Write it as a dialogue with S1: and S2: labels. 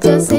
S1: just